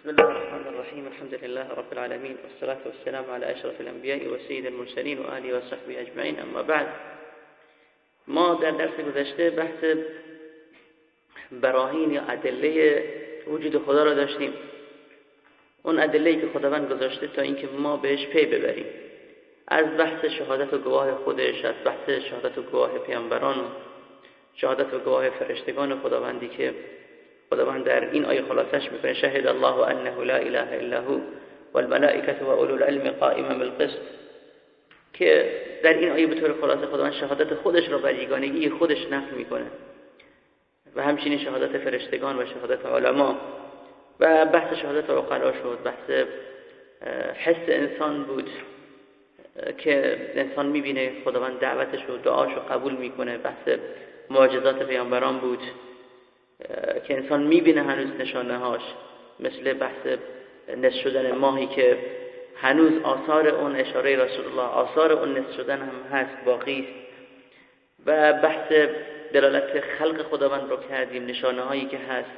بسم الله الرحمن الرحيم. الحمد لله رب العالمين والصلاة والسلام على أشرف الأنبياء وسيد المرسلين وآله وصحبه أجمعين. أما بعد ما در درس گذشته بحث براهین یا ادله وجود خدا را داشتیم. اون ادله که خداوند گذاشته تا اینکه ما بهش پی ببریم. از بحث شهادت و گواه خودش از بحث شهادت و گواه پیامبران شهادت و گواه فرشتگان خداوندی که خداوند در این آیه خلاصش می‌کنه شهد الله انه لا اله الا هو والملائکه و اولو العلم قائما بالقسط. که در این آیه به طور خلاصه خداوند شهادت خودش را بر یگانگی خودش نقل می‌کنه. و همچنین شهادت فرشتگان و شهادت علما. و بحث شهادت عقلا شد بحث حس انسان بود که انسان می‌بینه خداوند دعوتش و دعاش رو قبول می‌کنه بحث معجزات پیامبران بود. که انسان می‌بینه هنوز نشانه هاش مثل بحث نصف شدن ماهی که هنوز آثار اون اشاره رسول الله آثار اون نصف شدن هم هست باقی و بحث دلالت خلق خداوند رو کردیم نشانه هایی که هست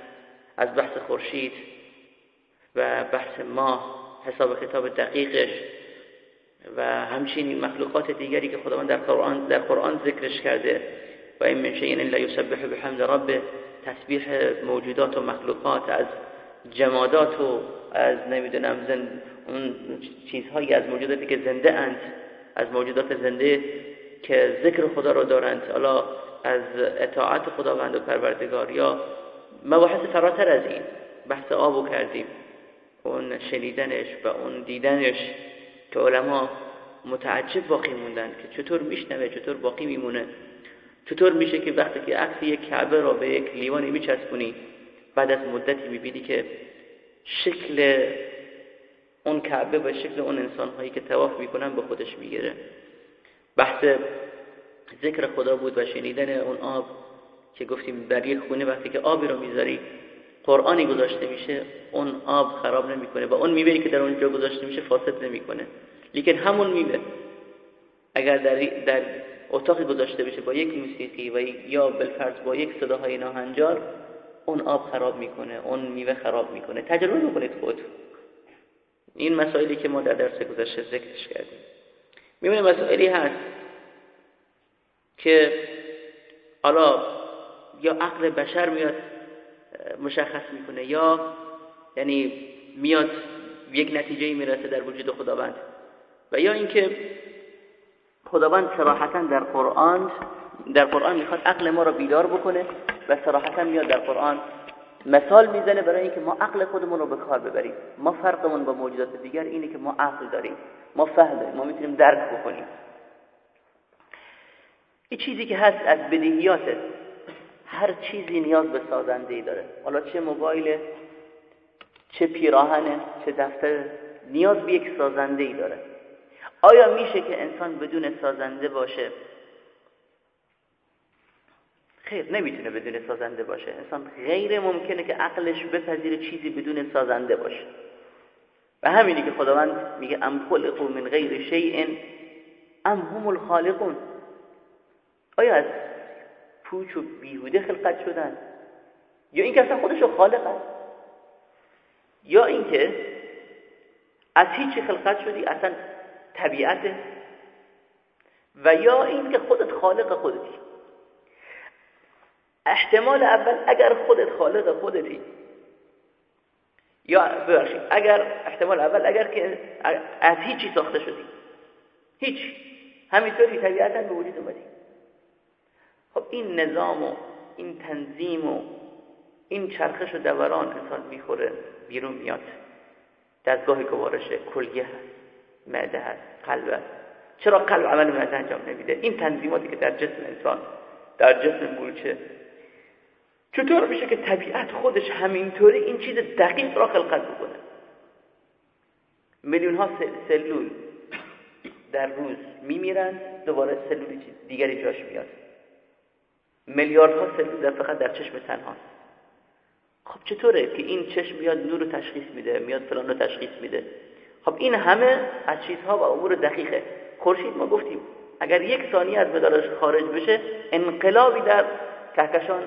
از بحث خورشید و بحث ماه حساب کتاب دقیقش و همچنین مخلوقات دیگری که خداوند در قرآن در قرآن ذکرش کرده. و این من شیء الا یسبح بحمد ربه. تسبیح موجودات و مخلوقات از جمادات و از نمی‌دونم زند اون چیزهایی از موجوداتی که زنده اند از موجودات زنده که ذکر خدا رو دارند حالا از اطاعت خداوند و پروردگار یا مباحث فراتر از این بحث آبو کردیم. اون شنیدنش و اون دیدنش که علما متعجب باقی موندن که چطور میشنوه چطور باقی میمونه. چطور میشه که وقتی که عکس یک کعبه رو به یک لیوانی میچسبونی بعد از مدتی می‌بینی که شکل اون کعبه و شکل اون انسان هایی که تواف می‌کنن به خودش می‌گیره. بحث ذکر خدا بود و شنیدن اون آب که گفتیم در یک خونه وقتی که آبی رو می‌ذاری قرآنی گذاشته میشه اون آب خراب نمی‌کنه و اون میوهی که در اونجا گذاشته میشه فاسد نمی‌کنه. لیکن همون میوه. اگر در, در اتاقی گذاشته بشه با یک موسیقی و یا بالفرض با یک صداهای ناهنجار اون آب خراب می‌کنه اون میوه خراب می‌کنه. تجربه بکنید خود این مسائلی که ما در درس گذشته ذکرش کردیم. می‌بینیم مسائلی هست که حالا یا عقل بشر میاد مشخص می‌کنه یا یعنی میاد یک نتیجه می‌رسه در وجود خداوند. و یا اینکه خداوند صراحتا در قرآن در قرآن می‌خواد عقل ما رو بیدار بکنه و صراحتا میاد در قرآن مثال می‌زنه برای اینکه ما عقل خودمون رو به کار ببریم. ما فرقمون با موجودات دیگر اینه که ما عقل داریم. ما فهم داریم. ما می‌تونیم درک بکنیم. این چیزی که هست از بدیهیاته هر چیزی نیاز به سازنده ای داره. حالا چه موبایل چه پیراهنه چه دفتر نیاز به یک سازنده ای داره. آیا میشه که انسان بدون سازنده باشه؟ خیر نمی‌تونه بدون سازنده باشه. انسان غیر ممکنه که عقلش بپذیره چیزی بدون سازنده باشه. و همینی که خداوند میگه ام خلقوا من غیر شیء ام هم الخالقون. آیا از پوچ و بیهوده خلقت شدن؟ یا اینکه اصلا خودشو خالق هست یا اینکه از هیچی خلقت شدی اصلا طبیعته. و یا اینکه خودت خالق خودتی. احتمال اول اگر خودت خالق خودتی یا ببخشید اگر احتمال اول اگر که از هیچی ساخته شدی. هیچ. همینطوری طبیعتا به وجود اومدی. خب این نظام و این تنظیم و این چرخش و دوران انسان می‌خوره بیرون میاد. دستگاه گوارشه کلیه هست. معده هست قلب هست. چرا قلب عمل معده انجام نمیده؟ این تنظیماتی که در جسم انسان در جسم مولچه چطور میشه که طبیعت خودش همینطوری این چیز دقیق را خلقت بکنه؟ میلیون ها سلول در روز میمیرن دوباره سلول دیگری جاش میاد. میلیاردها سلول در فقط در چشم تنهاست خب چطوره که این چشم میاد نور رو تشخیص میده میاد فلان رو تشخیص میده؟ خب این همه از چیزها و امور دقیقه. خورشید ما گفتیم اگر یک ثانیه از مدارش خارج بشه انقلابی در کهکشان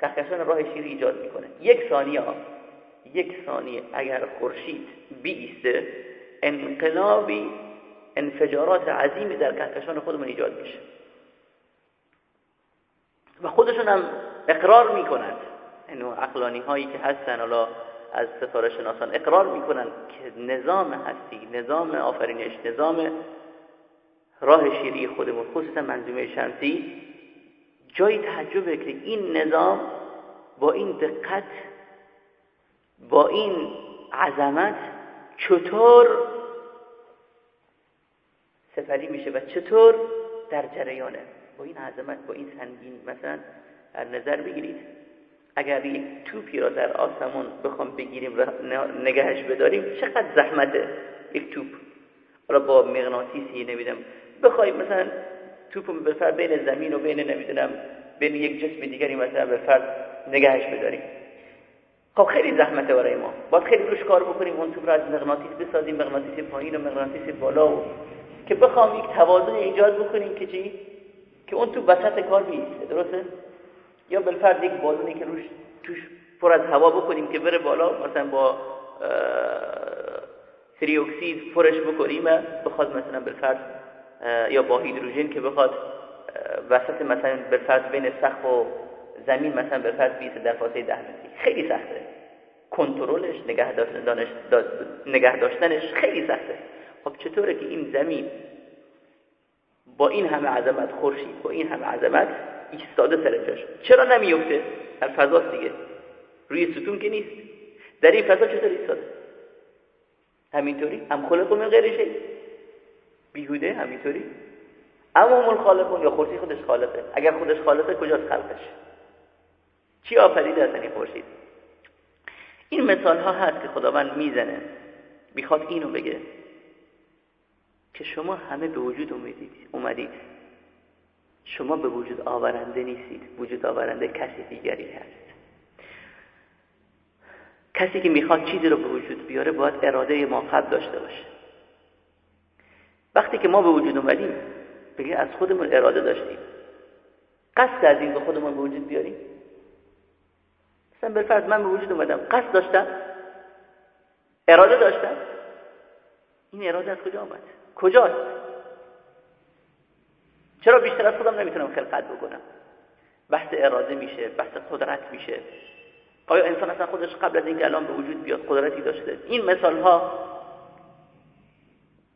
کهکشان راه شیری ایجاد می‌کنه. یک ثانیه یک ثانیه اگر خورشید بیسته انقلابی انفجارات عظیمی در کهکشان خودمون ایجاد میشه. و خودشون هم اقرار می‌کنند. این اقلانی هایی که هستن حالا از ستاره شناسان اقرار می‌کنن که نظام هستی نظام آفرینش نظام راه شیری خودمون خصوصا منظومه شمسی جای تعجبه که این نظام با این دقت با این عظمت چطور سفری میشه و چطور در جریانه. با این عظمت با این سنگین مثلا در نظر بگیرید. اگر یک توپی را در آسمون بخوام بگیریم و نگهش بداریم چقدر زحمته یک توپ. حالا با مغناطیسی نمیدم بخوایم مثلا توپ به بین زمین و بین نمی‌دونم بین یک جسم دیگری مثلا به فرد نگهش بداریم. خب خیلی زحمته برای ما. باید خیلی روش کار بکنیم اون توپ را از مغناطیس بسازیم مغناطیس پایین و مغناطیس بالا و که بخوام یک توازن ایجاد بکنیم که چی؟ که اون تو وسط کار بیسته درسته؟ یا بالفرض یک بالونی که روش توش پر از هوا بکنیم که بره بالا مثلا با سری اکسید پرش بکنیم بخواد مثلا بالفرض یا با هیدروژن که بخواد وسط مثلا بالفرض بین سقف و زمین مثلا بالفرض بیسته در فاصله ده متری خیلی سخته. کنترلش نگه داشتنش نگه داشتنش خیلی سخته. خب چطوره که این زمین با این همه عظمت خورشید با این همه عظمت ایستاده سر جاش. چرا نمیفته؟ در فضاست دیگه. روی ستون که نیست. در این فضا چطور ایستاده؟ همینطوری؟ هم خلق من غیر شی. بیهوده؟ همینطوری؟ اما من خالقون یا خورشید خودش خالقه. اگر خودش خالقه کجاست خلقش؟ چی آفریده از این خورشید؟ این مثال ها هست که خداوند می‌زنه. می‌خواد اینو بگه. که شما همه به وجود اومدید شما به وجود آورنده نیستید. وجود آورنده کسی دیگری هست. کسی که می‌خواد چیزی رو به وجود بیاره باید اراده ما قبل داشته باشه. وقتی که ما به وجود اومدیم بگه از خودمون اراده داشتیم. قصد کردیم به خودمون به وجود بیاریم. مثلا بالفرض من به وجود اومدم. قصد داشتم. اراده داشتم. این اراده از کجا آمد کجاست؟ چرا بیشتر از خودم نمی‌تونم خلقت بکنم؟ بحث اراده میشه بحث قدرت میشه. آیا انسان اصلا خودش قبل از اینکه الان به وجود بیاد قدرتی داشته؟ این مثال ها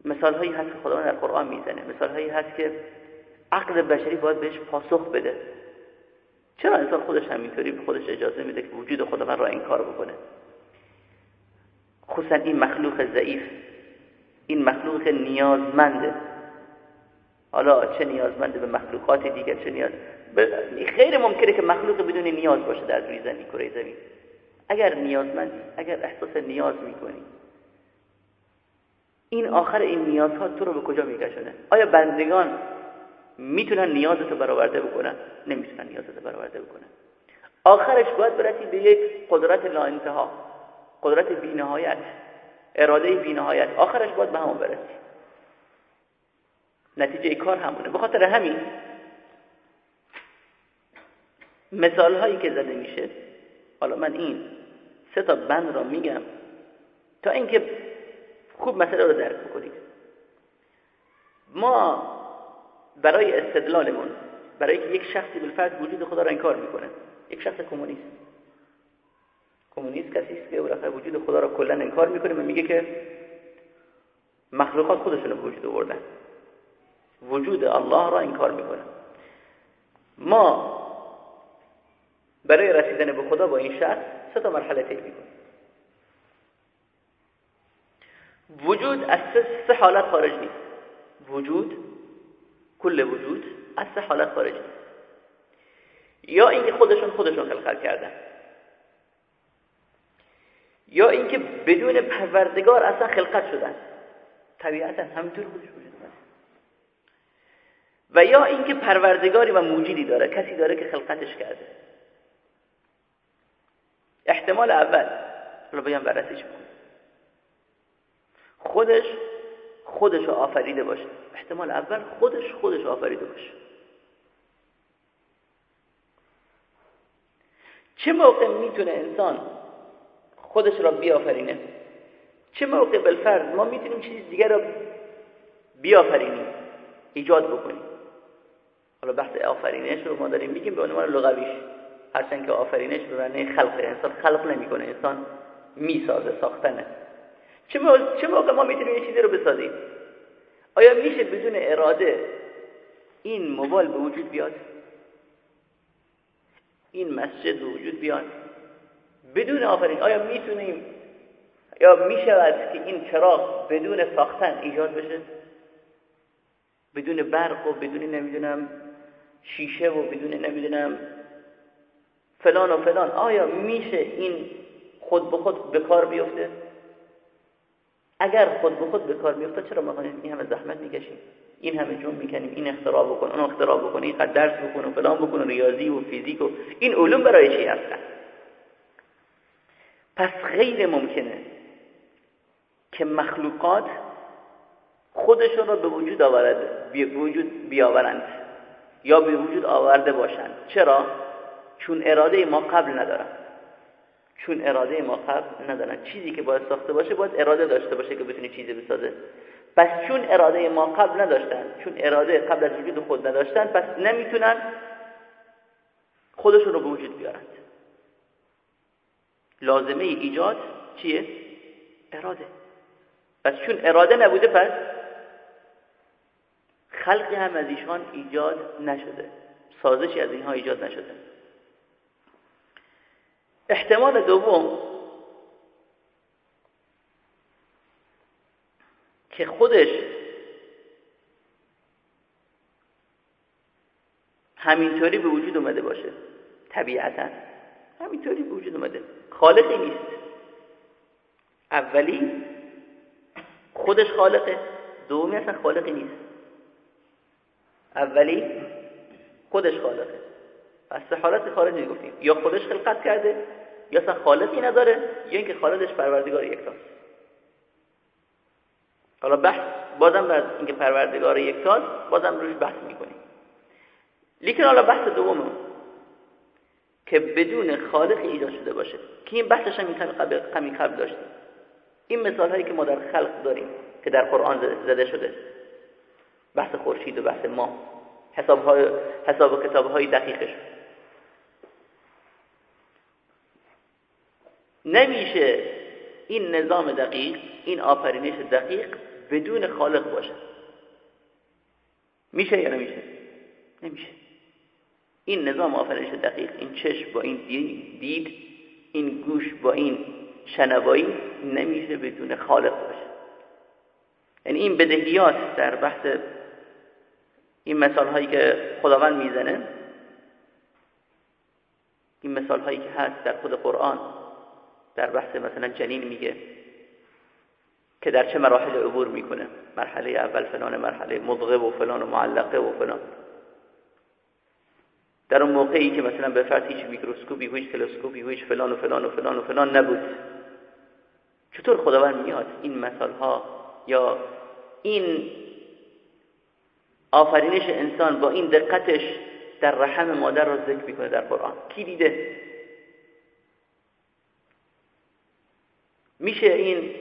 مثال هایی هست که خداوند در قرآن می‌زنه. مثال هایی هست که عقل بشری باید بهش پاسخ بده. چرا انسان خودش همینطوری به خودش اجازه میده که وجود خداوند را این کار بکنه؟ خصوصا این مخلوق ضعیف این مخلوق نیازمنده. حالا چه نیازمنده به مخلوقات دیگر چه نیاز خیر ممکنه که مخلوق بدون نیاز باشه در روی زمین کره زمین. اگر نیازمندی اگر احساس نیاز می‌کنی. این آخر این نیازها تو رو به کجا میکشونه؟ آیا بندگان می‌تونن نیازتو برآورده بکنن؟ نمی‌تونن نیازتو برآورده بکنن. آخرش باید برسی به یک قدرت لا انتها قدرت بینهایت اراده بینهایت. آخرش باید به همون برسی. نتیجه کار همونه به خاطر همین مثال هایی که زده میشه حالا من این سه تا بند را میگم تا اینکه خوب مسئله رو درک بکنید. ما برای استدلالمون برای که یک شخصی بالفرد وجود خدا را انکار می‌کنه یک شخص کمونیست. کمونیست کسی است که وجود خدا را کلا انکار می‌کنه و میگه که مخلوقات خودشون وجود آوردن. وجود الله را انکار می‌کنه. ما برای رسیدن به خدا با این شخص سه تا مرحله طی می‌کنیم. وجود از سه حالت خارج نیست. وجود کل وجود از سه حالت خارج نیست. یا اینکه خودشون خودشون خلقت کردن. یا اینکه بدون پروردگار اصلا خلقت شدن. طبیعتا همینطور خودش وجود و یا اینکه پروردگاری و موجودی داره کسی داره که خلقتش کرده. احتمال اول رو بگم بررسیش بکن خودش خودش رو آفریده باشه. احتمال اول خودش خودش آفریده باشه. چه موقع می‌تونه انسان خودش را بیافرینه؟ چه موقع بالفرد ما می‌تونیم چیز دیگر را بیافرینیم ایجاد بکنیم؟ حالا بحث آفرینش رو ما داریم میگیم به عنوان لغویش. هرچند که آفرینش به معنی خلق انسان خلق نمی‌کنه انسان می‌سازه ساختنه. چه موقع, چه موقع ما می‌تونیم یه چیزی رو بسازیم؟ آیا میشه بدون اراده این موبایل به وجود بیاد؟ این مسجد به وجود بیاد؟ بدون آفرین. آیا می‌تونیم یا می‌شود که این چراغ بدون ساختن ایجاد بشه؟ بدون برق و بدون نمی‌دونم شیشه و بدون نمی‌دونم فلان و فلان. آیا میشه این خود به خود به کار بیفته؟ اگر خود به خود به کار بیفته چرا ما این همه زحمت می‌کشیم؟ این همه جون می‌کنیم این اختراع بکن اون اختراع بکن این درس بکن و فلان بکن و ریاضی و فیزیک و این علوم برای چی هستن؟ پس غیر ممکنه که مخلوقات خودشون رو به وجود آورد به وجود بیاورند. یا به وجود آورده باشند. چرا؟ چون اراده ما قبل ندارن. چون اراده ما قبل ندارن. چیزی که باید ساخته باشه باید اراده داشته باشه که بتونه چیزی بسازه. پس چون اراده ما قبل نداشتن چون اراده قبل از وجود خود نداشتن پس نمی‌تونن خودشون رو به وجود بیارند لازمه ایجاد چیه؟ اراده. پس چون اراده نبوده پس خلقی هم از ایشان ایجاد نشده. سازشی از اینها ایجاد نشده. احتمال دوم که خودش همینطوری به وجود اومده باشه. طبیعتا همینطوری به وجود اومده. خالقی نیست. اولی خودش خالقه. دومی اصلا خالقی نیست. اولی خودش خالقه. پس سه حالت خارجی گفتیم یا خودش خلقت کرده یا اصلا خالقی نداره یا اینکه خالقش پروردگار یکتاست حالا بحث بازم بر اینکه پروردگار یکتاست بازم روش بحث می‌کنیم. لیکن حالا بحث دوم که بدون خالق ایجاد شده باشه. که این بحثش هم قبل قبل داشتیم. این مثال هایی که ما در خلق داریم که در قرآن زده شده. بحث خورشید و بحث ما حساب, های حساب و کتاب های دقیقش. نمیشه این نظام دقیق این آفرینش دقیق بدون خالق باشه. میشه یا نمیشه؟ نمیشه. این نظام آفرینش دقیق این چشم با این دید این گوش با این شنوایی نمیشه بدون خالق باشه. یعنی این بدهیات در بحث این مثال هایی که خداوند می‌زنه این مثال هایی که هست در خود قرآن در بحث مثلا جنین میگه که در چه مراحل عبور می‌کنه. مرحله اول فلان مرحله مضغه و فلان و معلقه و فلان. در اون موقعی که مثلا به فرض هیچ میکروسکوپی هیچ تلسکوپی هیچ فلان و فلان و فلان و فلان نبود. چطور خداوند میاد این مثال ها یا این آفرینش انسان با این دقتش در رحم مادر را ذکر می‌کنه در قرآن. کی دیده؟ میشه این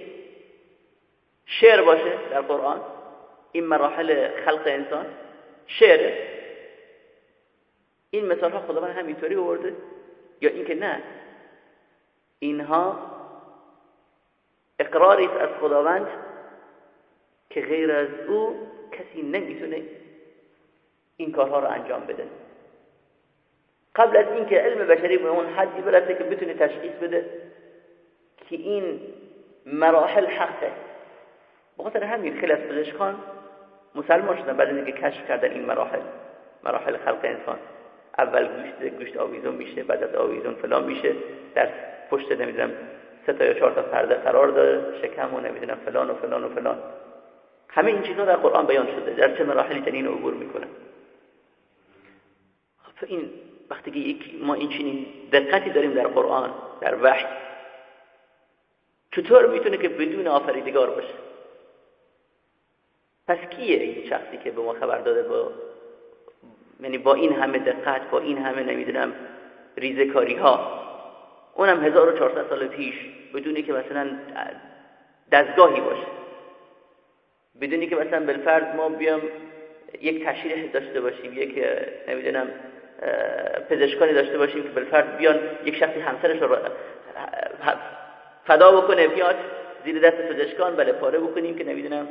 شعر باشه در قرآن؟ این مراحل خلق انسان؟ شعر؟ این مثال ها خداوند همینطوری آورده؟ یا اینکه نه؟ اینها اقراری از خداوند که غیر از او کسی نمی‌تونه این کارها رو انجام بده. قبل از اینکه علم بشری به اون حدی برسه که بتونه تشخیص بده که این مراحل حقه. بخاطر همین خیلی از پزشکان مسلمان شدن بعد اینکه کشف کردن این مراحل مراحل خلق انسان. اول گوشت گوشت آویزون میشه بعد از آویزون فلان میشه. در پشت نمی‌دونم سه تا یا چهار تا پرده قرار داره شکم و نمی‌دونم فلان و فلان و فلان. همه این چیزها در قرآن بیان شده در چه مراحلی جنین عبور می‌کنه. خب این وقتی که ما این چنین دقتی داریم در قرآن در وحی چطور می‌تونه که بدون آفریدگار باشه؟ پس کیه این شخصی که به ما خبر داده با یعنی با این همه دقت با این همه نمی‌دونم ریزکاری ها اونم 1400 سال پیش بدونی که مثلا دستگاهی باشه. بدونی که مثلا بالفرض ما بیام یک تشریح داشته باشیم یک نمی‌دونم پزشکانی داشته باشیم که بالفرض بیان یک شخصی همسرش رو فدا بکنه بیاد زیر دست پزشکان بله پاره بکنیم که نمی‌دونم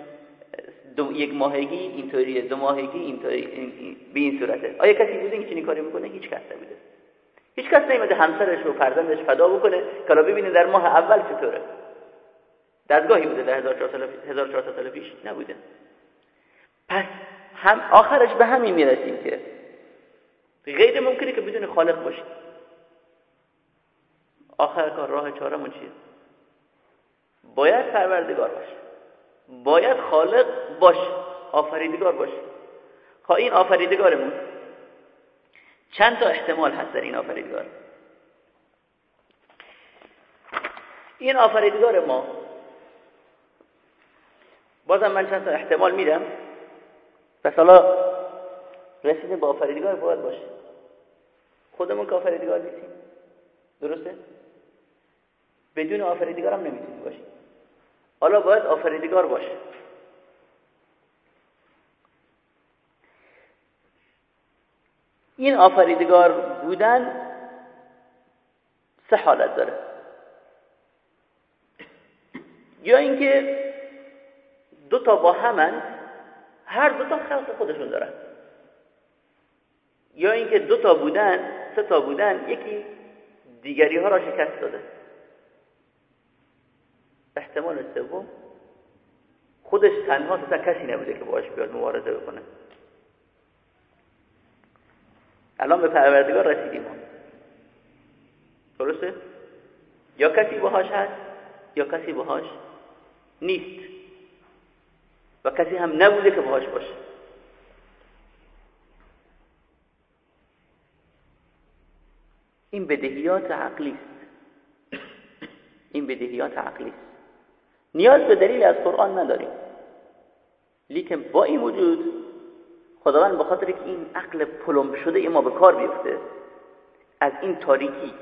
دو یک ماهگی اینطوریه دو ماهگی اینطوری این به این صورته. آیا کسی بوده این چنین کاری می‌کنه هیچ کس نبوده هیچ کس نیومده همسرش و فرزندش فدا بکنه. که ببینید در ماه اول چطوره. دستگاهی بوده در 1400 سال پیش؟ نبوده. پس هم آخرش به همین می‌رسیم که غیر ممکنه که بدون خالق باشیم. آخر کار راه چارمون چیه؟ باید پروردگار باشه. باید خالق باشه. آفریدگار باشه. خب این آفریدگارمون چند تا احتمال هست در این آفریدگار؟ این آفریدگار ما بازم من چند تا احتمال میدم. پس حالا رسیده با آفریدگار باید باشه. خودمون که آفریدگار نیستیم. درسته؟ بدون آفریدگار هم نمی‌تونیم باشیم. حالا باید آفریدگار باشه. این آفریدگار بودن سه حالت داره. یا اینکه دو تا با همن هر دو تا خلق خودشون دارن. یا اینکه دو تا بودن سه تا بودن یکی دیگری ها را شکست داده. احتمال سوم خودش تنها تا کسی نبوده که باش بیاد مبارزه بکنه. الان به پروردگار رسیدیم. درسته؟ یا کسی باهاش هست یا کسی باهاش نیست. و کسی هم نبوده که باهاش باشه. این بدهیات عقلی است. این بدهیات عقلی است. نیاز به دلیل از قرآن نداریم. لیکن با این وجود خداوند به خاطر که این عقل پلم شده ما به کار بیفته از این تاریکی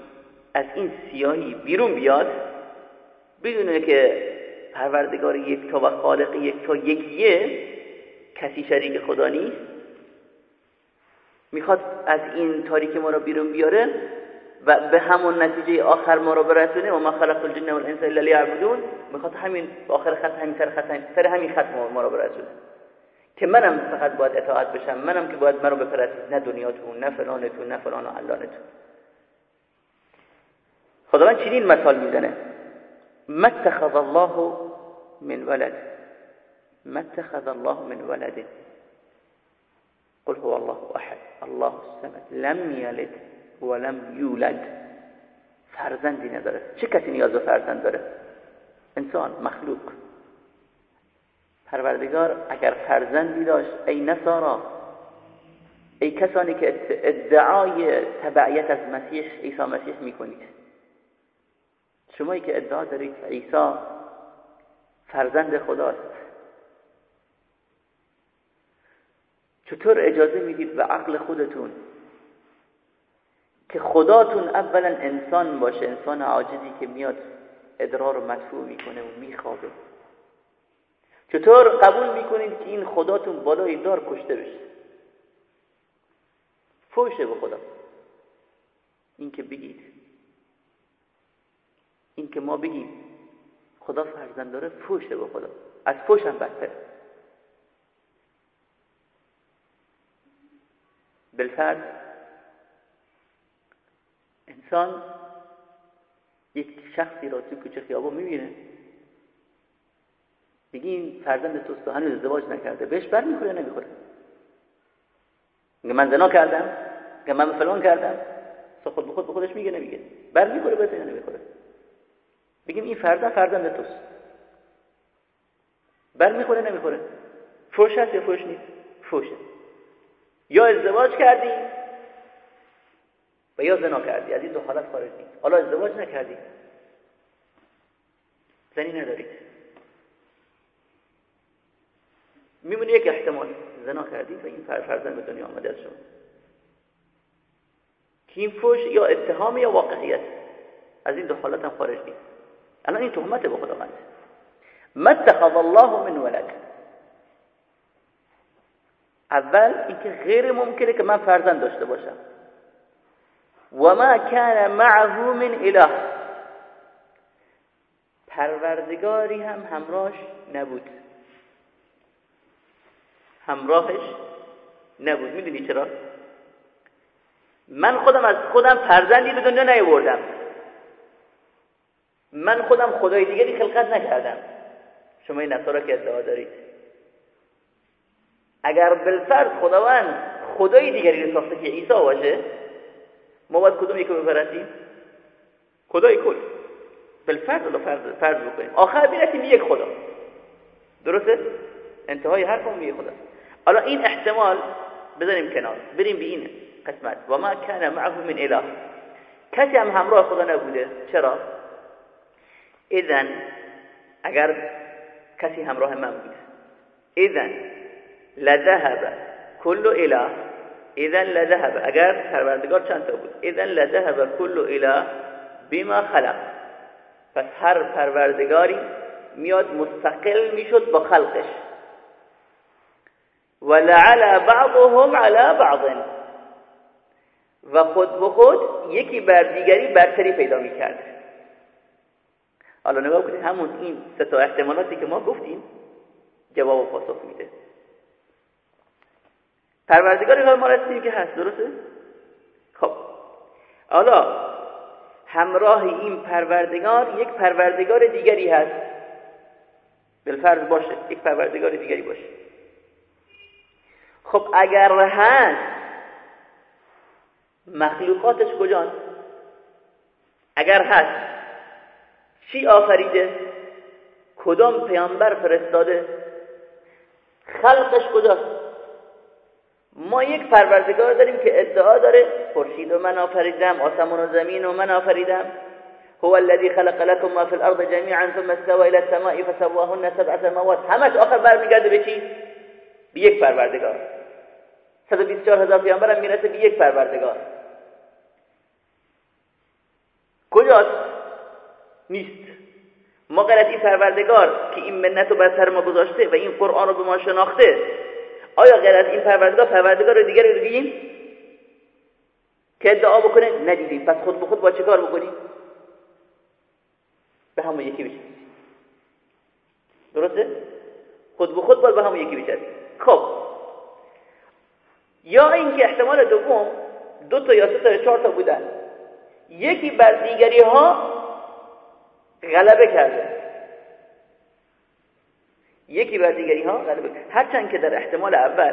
از این سیاهی بیرون بیاد بدونه که پروردگار یک تا و خالق یک تا یکیه. کسی شریک خدا نیست. می‌خواد از این تاریکی ما رو بیرون بیاره و به همون نتیجه آخر ما رو برسونه. و ما خلق الجن والانس الا لیعبدون می‌خواد همین آخر خط همین سر خط سر همین خط ما رو برسونه. که منم فقط باید اطاعت بشم. منم که باید مرا بپرستید. نه دنیاتون نه فلانتون نه فلان و علانتون. خداوند چنین مثال می‌زنه. ما اتخذ الله من ولد. ما اتخذ الله من ولد. قل هو الله احد الله الصمد. لم يلد ولم یولد فرزندی نداره. چه کسی نیاز به فرزند داره؟ انسان مخلوق. پروردگار اگر فرزندی داشت ای نصارا ای کسانی که ادعای تبعیت از مسیح عیسی مسیح می‌کنید. شمایی که ادعا دارید عیسی فرزند خداست. چطور اجازه می‌دید به عقل خودتون که خداتون اولا انسان باشه انسان عاجزی که میاد ادرار رو مدفوع می‌کنه و میخوابه؟ چطور قبول می‌کنید که این خداتون بالای دار کشته بشه؟ فوشه به خدا. این که بگید. این که ما بگیم. خدا فرزند داره فوشه به خدا. از فوش هم بدتر بالفرض انسان یک شخصی را تو کوچه خیابان می‌بینه. دیگه این فرزند توست هنوز ازدواج نکرده. بهش بر می‌خوره نمی‌خوره. میگه من زنا کردم. میگه من فلان کردم. خود به خود به خودش میگه نمیگه. بر می‌خوره بهت نمی‌خوره. بگیم این فرزند فرزند توست بر می‌خوره نمی‌خوره. فوش هست یا فوش نیست؟ فوشه یا ازدواج کردی و یا زنا کردی. از این دو حالت خارج نیست. حالا ازدواج نکردی. زنی ندارید میمونه یک احتمال. زنا کردی و این فرزند به دنیا آمده از شما. که این فوش یا اتهام یا واقعیت. از این دو حالت هم خارج نیست. الان این تهمت به خداوند ما الله من ولد. اول اینکه غیر ممکنه که من فرزند داشته باشم. و ما کان معه من اله. پروردگاری هم همراهش نبود. همراهش نبود. می‌دونی چرا؟ من خودم از خودم فرزندی به دنیا نیاوردم. من خودم خدای دیگری خلقت نکردم. شما این نصارا که ادعا دارید. اگر بالفرض خداوند خدای دیگری رو ساخته که عیسی باشه ما باید کدوم یکی بپرستیم خدای کل. بالفرض رو فرض, فرض بکنیم. آخر بیرسیم یک خدا. درسته؟ انتهای حرفمون یک خدا. حالا این احتمال بذاریم کنار. بریم به این قسمت. و ما کان معه من اله. کسی هم همراه خدا نبوده. چرا؟ اذن اگر کسی همراه من بود اذن لذهب كل اله. اذن لذهب. اگر پروردگار چند تا بود؟ اذن لذهب كل اله بما خلق. پس هر پروردگاری میاد مستقل می‌شد با خلقش. ولعل بعضهم على بعض. و خود به خود یکی بر دیگری برتری پیدا می‌کرد. حالا نگاه کنید همون این سه تا احتمالاتی که ما گفتیم جواب پاسخ میده. پروردگاری ما رسیدیم که هست درسته؟ خب. حالا همراه این پروردگار یک پروردگار دیگری هست. بالفرض باشه یک پروردگار دیگری باشه. خب اگر هست مخلوقاتش کجان؟ اگر هست چی آفریده؟ کدام پیامبر فرستاده؟ خلقش کجاست؟ ما یک پروردگار داریم که ادعا داره خورشید و من آفریدم آسمان و زمین و من آفریدم. هو الذي خلق لكم ما في الارض جميعا ثم استوى الى السماء فسواهن سبع سماوات. همش آخر برمیگرده به چی؟ به یک پروردگار. 124 هزار پیامبر هم می‌رسه به یک پروردگار. کجاست؟ نیست. ما این پروردگار که این منت رو بر سر ما گذاشته و این قرآن رو به ما شناخته آیا غیر از این پروردگار پروردگار دیگری رو بگیم که ادعا بکنه؟ ندیدیم. پس خود به خود با چه کار بکنیم؟ به همون یکی بشه. درسته؟ خود به خود باید به همون یکی بشه. خب. یا اینکه احتمال دوم دو تا یا سه تا چهار تا بودن. یکی بر دیگری ها غلبه کرده. یکی بر دیگری ها غلبه. هرچند که در احتمال اول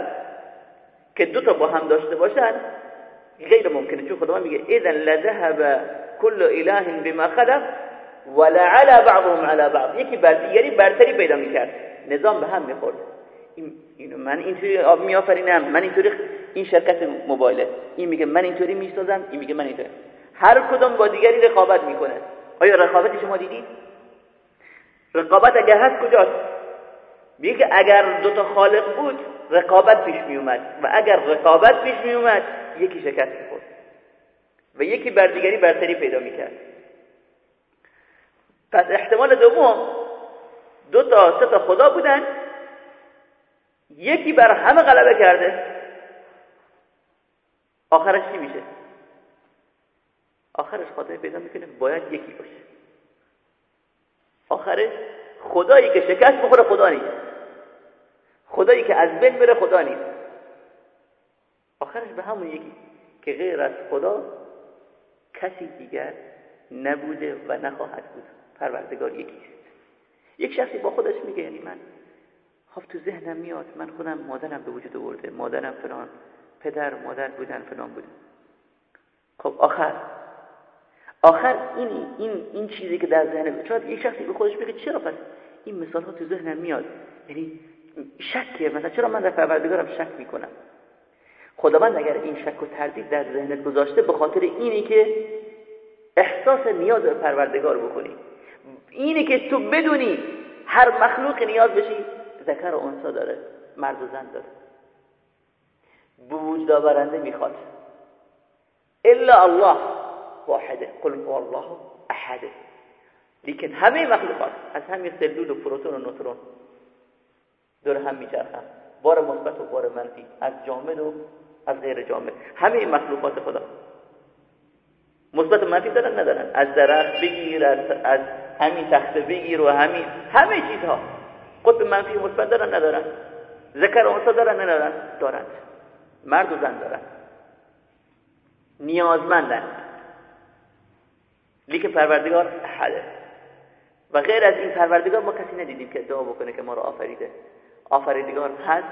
که دو تا با هم داشته باشن غیر ممکنه. چون خداوند میگه اذا لذهب كل اله بما خلق ولعلى بعضهم على بعض. یکی بر دیگری برتری پیدا می‌کرد. نظام به هم می‌خورد. این من اینطوری میآفرینم من اینطوری این شرکت موبایله. این میگه من اینطوری می‌سازم این میگه من اینطوری. هر کدوم با دیگری رقابت می‌کنه. آیا رقابت شما دیدید رقابت اگر هست کجاست؟ میگه اگر دو تا خالق بود رقابت پیش می اومد و اگر رقابت پیش می اومد یکی شکست می‌خورد و یکی بر دیگری برتری پیدا می‌کرد. پس احتمال دوم دو تا سه تا خدا بودن یکی بر همه غلبه کرده. آخرش چی میشه؟ آخرش خاطر پیدا می‌کنه باید یکی باشه. آخرش خدایی که شکست بخوره خدا نیست. خدایی که از بین بره خدا نیست. آخرش به همون یکی که غیر از خدا کسی دیگر نبوده و نخواهد بود. پروردگار یکیست یک شخصی با خودش میگه یعنی من خب تو ذهنم میاد من خودم مادرم به وجود آورده مادرم فلان پدر مادر بودن فلان بودن. خب آخر آخر این این این چیزی که در ذهن چرا یک شخصی به خودش میگه چرا پس این مثال ها تو ذهنم میاد؟ یعنی شکه مثلا چرا من در پروردگارم شک می‌کنم؟ خداوند اگر این شک و تردید در ذهنت گذاشته به خاطر اینی که احساس نیاز به پروردگار بکنی. اینی که تو بدونی هر مخلوق نیاز بشی ذکر و انسا داره مرد و زن داره. به وجود آورنده می‌خواد. الا الله. واحده. قل هو الله احده لیکن همه مخلوقات از همین سلول و پروتون و نوترون دور هم میچرخن. بار مثبت و بار منفی. از جامد و از غیر جامد. همه مخلوقات خدا. مثبت و منفی دارن ندارن؟ از درخت بگیر از, از همین تخته بگیر و همین همه چیزها. قطب منفی مثبت دارن ندارن؟ ذکر و دارن ندارن؟ دارن. مرد و زن دارن. نیازمندن. لیکن پروردگار احده و غیر از این پروردگار ما کسی ندیدیم که دعا بکنه که ما رو آفریده. آفریدگار هست.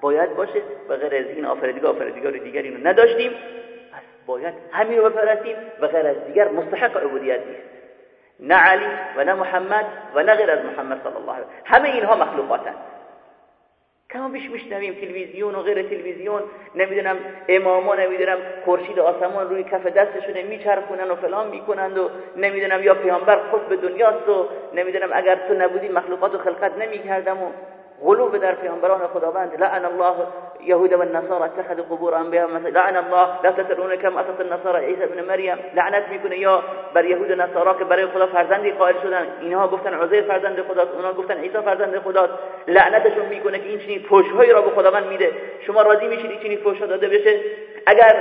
باید باشه و غیر از این آفریدگار آفریدگار دیگری رو نداشتیم. پس باید همین رو بپرستیم و غیر از دیگر مستحق عبودیت نیست. نه علی و نه محمد و نه غیر از محمد صلی الله علیه همه اینها مخلوقاتند کما بیش میشنویم تلویزیون و غیر تلویزیون نمی‌دونم اماما نمی‌دونم خورشید آسمان روی کف دستشونه میچرخونن و فلان می‌کنند و نمی‌دونم یا پیامبر خود به دنیاست و نمی‌دونم اگر تو نبودی مخلوقات و خلقت نمی‌کردم و غلوب در پیامبران خداوند. لعن الله يهود والنصارى اتخذوا قبور انبياء لعن الله لا تسرون كم اسس النصارى عيسى ابن مریم. لعنت می‌کنه یا بر یهود و نصارا که برای خدا فرزندی قائل شدن. اینها گفتن عزیر فرزند خداست. اونها گفتن عیسی فرزند خداست. لعنتشون می‌کنه که این چنین فحشهایی را به خداوند میده. شما راضی میشید این چنین فحش داده بشه؟ اگر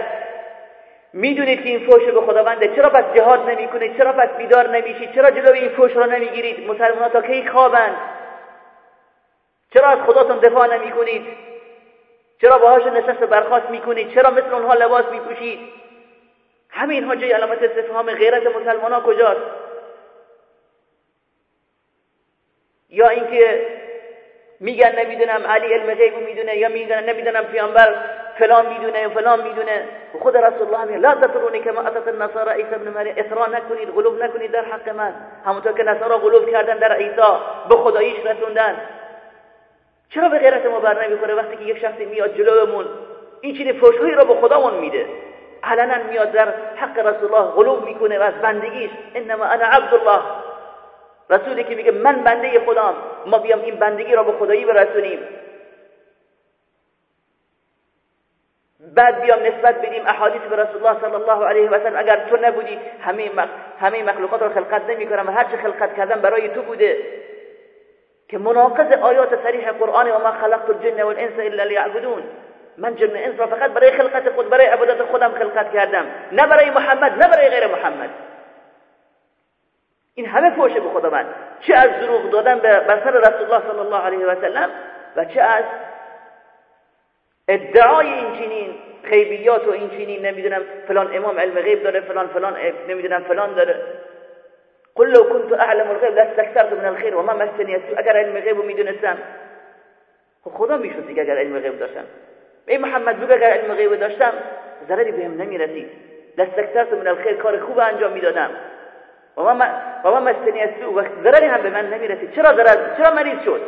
می‌دونید که این فوش به خداونده چرا پس جهاد نمی‌کنید؟ چرا پس بیدار نمیشید؟ چرا جلوی این فوش را نمی‌گیرید؟ مسلمان تا کی خوابند؟ چرا از خداتون دفاع نمی کنید چرا باهاش نشست برخواست می کنید چرا مثل اونها لباس می پوشید همه اینها جای علامت استفهام غیرت مسلمان ها کجاست؟ یا اینکه میگن نمی‌دونم علی علم غیب می‌دونه یا میگن نمی‌دونم پیامبر فلان می‌دونه فلان می‌دونه. خود رسول الله میگه لا تطرونی کما اتت النصارى عیسی ابن مریم. اطراء نکنید غلوب نکنید در حق من. همونطور که نصارا غلوب کردن در عیسی به خداییش رسوندن. چرا به غیرت ما بر نمی‌خوره وقتی که یک شخصی میاد جلومون؟ این چیزی فوشهایی را به خدامون میده. علنا میاد در حق رسول الله غلوب می‌کنه و از بندگیش انما انا عبدالله. رسولی که میگه من بنده خدام ما بیام این بندگی را به خدایی برسونیم. بعد بیام نسبت بدیم احادیث به رسول الله صلی الله علیه و سلم. اگر تو نبودی همه مخلوقات را خلقت نمی‌کنم و هر چه خلقت کردم برای تو بوده. که مناقض آیات صریح قرآن و ما خلقت الجن والانس الا لیعبدون. من جن انس را فقط برای خلقت خود برای عبادت خودم خلقت کردم. نه برای محمد نه برای غیر محمد. این همه فوشه به خدا من. چه از دروغ دادن به بسر رسول الله صلی الله علیه و سلم و چه از ادعای این چنین خیبیات و این چنین نمی‌دونم فلان امام علم غیب داره فلان فلان نمی‌دونم فلان داره. قل لو كنت اعلم الغيب لاستكثرت من الخير وما مسني السوء. اگر علم غیب رو می‌دونستم خب خدا می‌شد دیگه اگر علم غیب داشتم. ای محمد بگو اگر علم غیب داشتم. ضرری بهم نمی‌رسید. لاستكثرت من الخير کار خوب انجام می‌دادم. و ما و ما السوء. و ضرری هم به من نمی‌رسید. چرا ضرر چرا مریض شد؟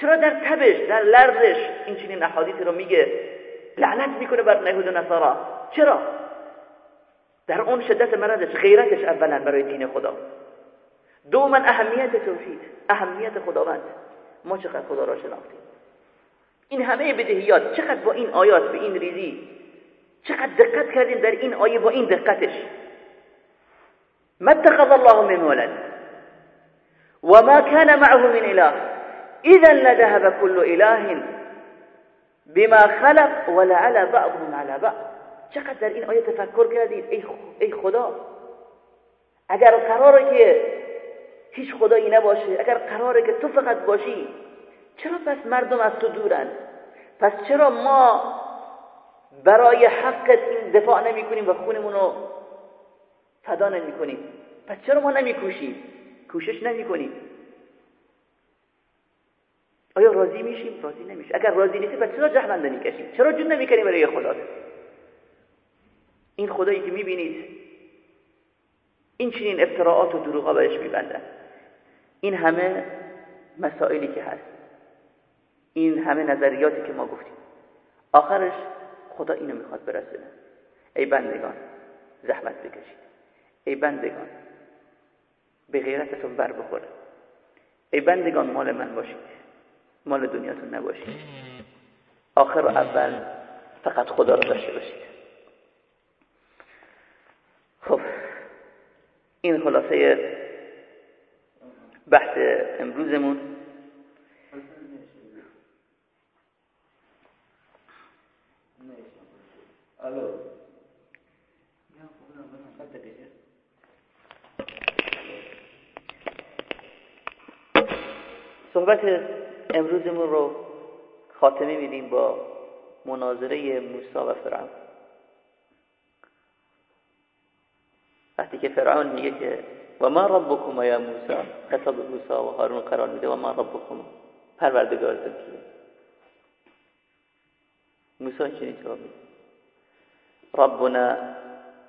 چرا در تبش در لرزش این چنین احادیث رو میگه؟ لعنت می‌کنه بر یهود و نصارا. چرا؟ در اون شدت مرضش غیرتش اولا برای دین خدا. دوما اهمیت توحید اهمیت خداوند. ما چقدر خدا را شناختیم. این همه بدهیات چقدر با این آیات به این ریزی چقدر دقت کردیم در این آیه با این دقتش. ما اتخذ الله من ولد وما كان معه من اله. اذا لذهب كل اله بما خلق ولعلى بعضهم على بعض. چقدر در این آیه تفکر کردید؟ ای, خدا. اگر قراره که هیچ خدایی نباشه اگر قراره که تو فقط باشی چرا پس مردم از تو دورن؟ پس چرا ما برای حقت این دفاع نمی کنیم و خونمون رو فدا نمی کنیم پس چرا ما نمی کوشیم کوشش نمی کنیم آیا راضی میشیم؟ راضی نمیشیم. اگر راضی نیستی پس چرا جهنم نمی‌کشیم؟ چرا جون نمی‌کنیم برای خدا؟ این خدایی که می‌بینید این چنین افتراعات و دروغا بهش میبندن. این همه مسائلی که هست. این همه نظریاتی که ما گفتیم. آخرش خدا اینو می‌خواد برسونه. ای بندگان زحمت بکشید. ای بندگان به غیرتتون بر بخوره. ای بندگان مال من باشید. مال دنیاتون نباشید. آخر و اول فقط خدا رو داشته باشید خب این خلاصه بحث امروزمون. صحبت امروزمون رو خاتمه میدیم با مناظره موسی و فرعون. وقتی که فرعون میگه که و ما ربکم یا موسی؟ خطاب موسی و هارون قرار میده و ما ربکم؟ پروردگارتون کیه؟ موسی چنین جواب میده. ربنا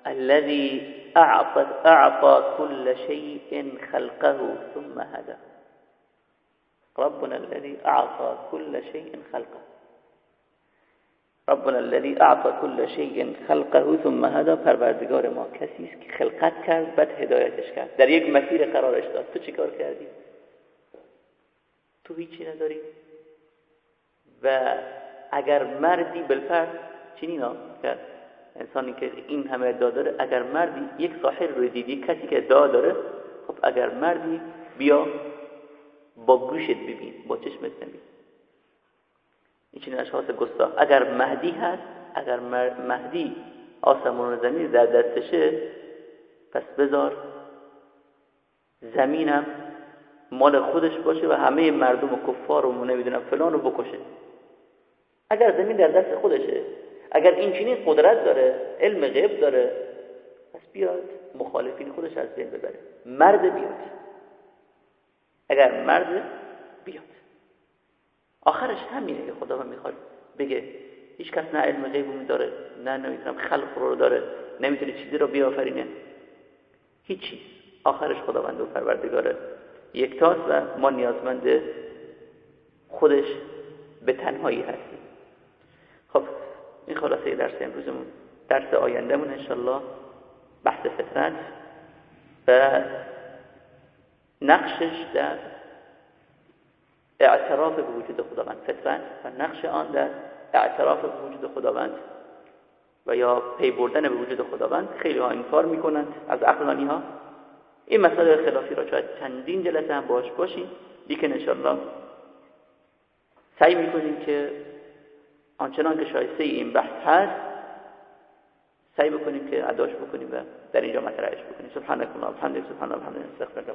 الذي أعطى, أعطى كل شيء خلقه ثم هدى ربنا الذي أعطى كل شيء خلقه. ربنا الذي اعطى كل شيء خلقه ثم هذا پروردگار ما کسی است که خلقت کرد بعد هدایتش کرد. در یک مسیر قرارش داد. تو چیکار کردی؟ تو هیچی نداری. و اگر مردی بالفرض چنینا کرد؟ انسانی که این همه ادعا داره اگر مردی یک ساحر رو دیدی کسی که ادعا داره خب اگر مردی بیا با گوشت ببین با چشمت نبین. این چنین اشخاص گستاخ اگر مهدی هست اگر مهدی آسمون و زمین در دستشه پس بذار زمینم مال خودش باشه و همه مردم و کفار و نمی‌دونم فلان رو بکشه. اگر زمین در دست خودشه اگر این چنین قدرت داره علم غیب داره پس بیاد مخالفین خودش از بین ببره. مرد بیاد. اگر مرد بیاد. آخرش همینه که خدا می‌خواد بگه هیچ کس نه علم غیب داره نه نمی‌تونم خلق رو داره نمی‌تونه چیزی رو بیافرینه. هیچ چیز. آخرش خداوند و پروردگاره. یکتاست و ما نیازمند خودش به تنهایی هستیم. خب این خلاصه درس امروزمون. درس آیندهمون انشالله بحث فطرت و نقشش در اعتراف به وجود خداوند. فطرت و نقش آن در اعتراف به وجود خداوند و یا پی بردن به وجود خداوند خیلی ها این کار می‌کنند از عقلانی ها این مسئله خلافی را شاید چندین جلسه هم باش باشیم. لیکن انشالله سعی می‌کنیم که آنچنان که شایسته این بحث هست سعی بکنیم که اداش بکنیم و در اینجا مطرحش بکنیم. سبحانك اللهم وبحمدك سبحان الله وبحمده استغفرك